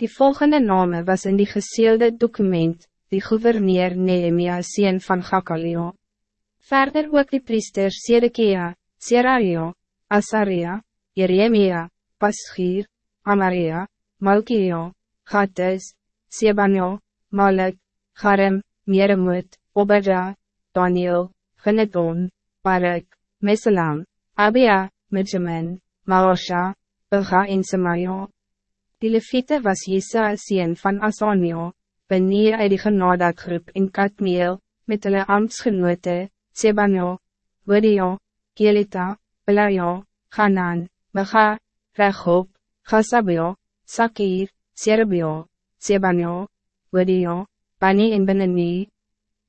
Die volgende name was in die geseelde document, die gouverneur Nehemia sien van Gakalio. Verder ook die priesters Sedekia, Seraio, Asaria, Jeremia, Paschir, Amaria, Malkio, Gattes, Sebanio, Malek, Garem, Meremoot, Obadja, Daniel, Geneton, Barak, Meselam, Abia, Midjamin, Maosha, Bilga en Semaio. Die Levite was Jesa sien van Asanio, benie uit die genadakgroep in Katmeel, met hulle ambtsgenote, Sebanio, Wodio, Kelita, Belaio, Hanan, Baga, Rechob, Gasabio, Sakir, Serebio, Sebanio, Wodio, Bani en Benini.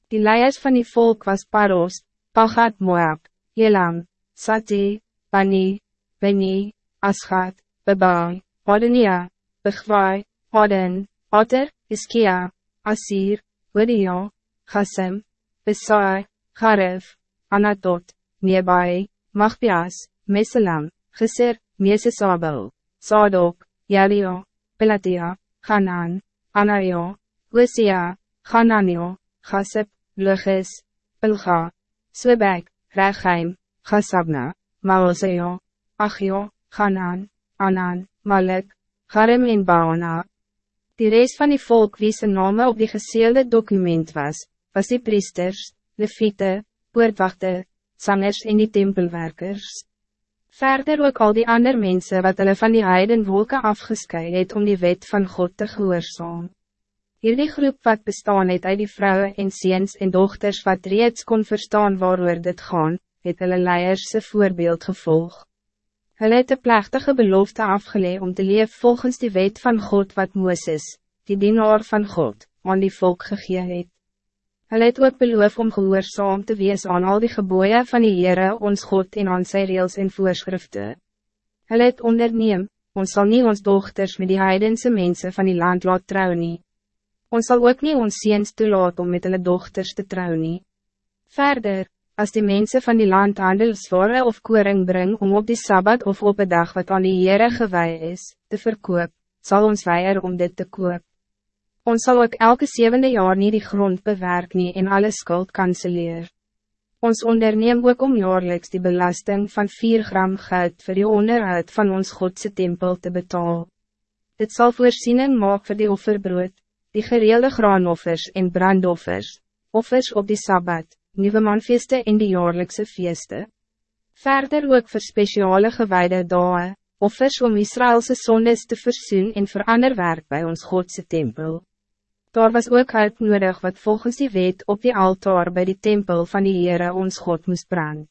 Die leiers van die volk was Paros, Pagat Moab, Elam, Sati, Bani, Beni, Aschat, Bebai, Odenia, Begwai, Oden, Otter, Iskia, Asir, Wodio, Chassem, Besai, Garef, Anatot, Nebai, Magbias, Meselam, Geser, Mesesabel, Sadok, Jalio, Pelatia, Hanan, Anaio, Usia, Hananio, Gasep, Lugus, Pilga, Swebek, Rechaim, Gasabna, Maoseo, Achio, Hanan, Anan, Malek, Garem en Baona. Die rest van die volk wie zijn name op die geseelde document was, was die priesters, leviete, poortwachte, sangers en die tempelwerkers. Verder ook al die andere mensen wat hulle van die heidenwolke afgeskei het om die wet van God te gehoorzaam. Hierdie groep wat bestaan het uit die vrouwen en ziens en dochters wat reeds kon verstaan waarover dit gaan, het hulle leierse voorbeeld gevolg. Hulle het de plechtige belofte afgeleid om te leven volgens die wet van God wat Mooses, die dienaar van God, aan die volk gegee het. Hulle het ook beloof om gehoorzaam te wees aan al die geboeien van die Heere ons God en aan sy reels en voorschriften. Hulle het onderneem, ons zal niet ons dochters met die heidense mensen van die land laat trouwen. nie. Ons zal ook niet ons ziens toelaat om met hulle dochters te trouwen. nie. Verder, als die mensen van die land handelsware of koring bring om op die Sabbat of op een dag wat aan die Heere gewij is, te verkoop, zal ons weier om dit te koop. Ons zal ook elke zevende jaar niet die grond bewerk nie en alle skuld kanseleer. Ons onderneem ook om jaarlijks die belasting van 4 gram geld voor die onderhoud van ons Godse tempel te betalen. Dit zal voorziening maak voor die offerbrood, die gereelde graanoffers en brandoffers, offers op die Sabbat, nieuwe manfeeste en die jaarlijkse feeste. Verder ook voor speciale gewijde dagen, offers om Israëlse zondes te verzoen en voor ander werk bij ons Godse tempel. Daar was ook hulp nodig wat volgens die wet op die altaar bij die tempel van die Heere ons God moest brand.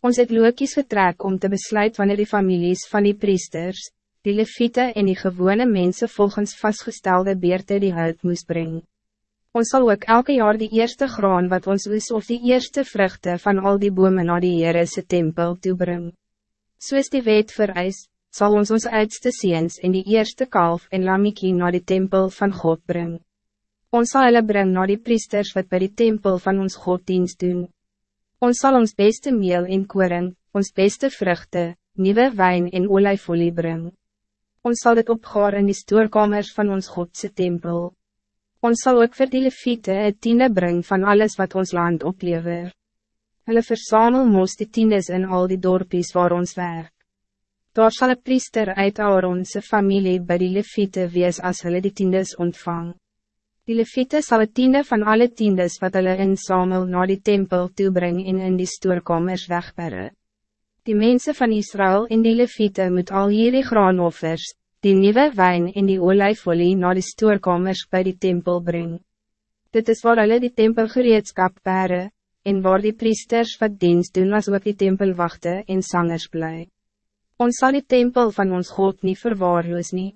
Ons het lookies getrek om te besluit wanneer die families van die priesters, die leviete en die gewone mensen volgens vastgestelde beerte die hulp moest brengen. Ons zal ook elke jaar die eerste graan wat ons is of die eerste vruchten van al die bomen naar die Heerese tempel toebring. Soos die wet vereis, zal ons ons uitste ziens en die eerste kalf en lamiekie naar die tempel van God brengen. Ons zal hulle bring na die priesters wat bij die tempel van ons Goddienst doen. Ons zal ons beste meel en koring, ons beste vruchten, nieuwe wijn en olijfolie bring. Ons zal dit opgaar in die stoorkamers van ons Godse tempel. Ons zal ook vir die leviete het tiende bring van alles wat ons land oplever. Hulle versamel moest die tiendes in al die dorpies waar ons werk. Daar zal een priester uit Aaronse familie bij die leviete wees als hulle die tiendes ontvang. Die leviete sal het tiende van alle tiendes wat hulle in Samuel na die tempel toebring en in die stoorkamers wegberre. Die mensen van Israël en die leviete moet al hierdie graanoffers, die nieuwe wijn en die olijfolie na die stoorkamers bij die tempel brengen. Dit is waar hulle die tempelgereedskap berre, en waar die priesters wat dienst doen as ook die tempel wachten en sangers bly. Ons zal die tempel van ons God niet verwaarloos nie.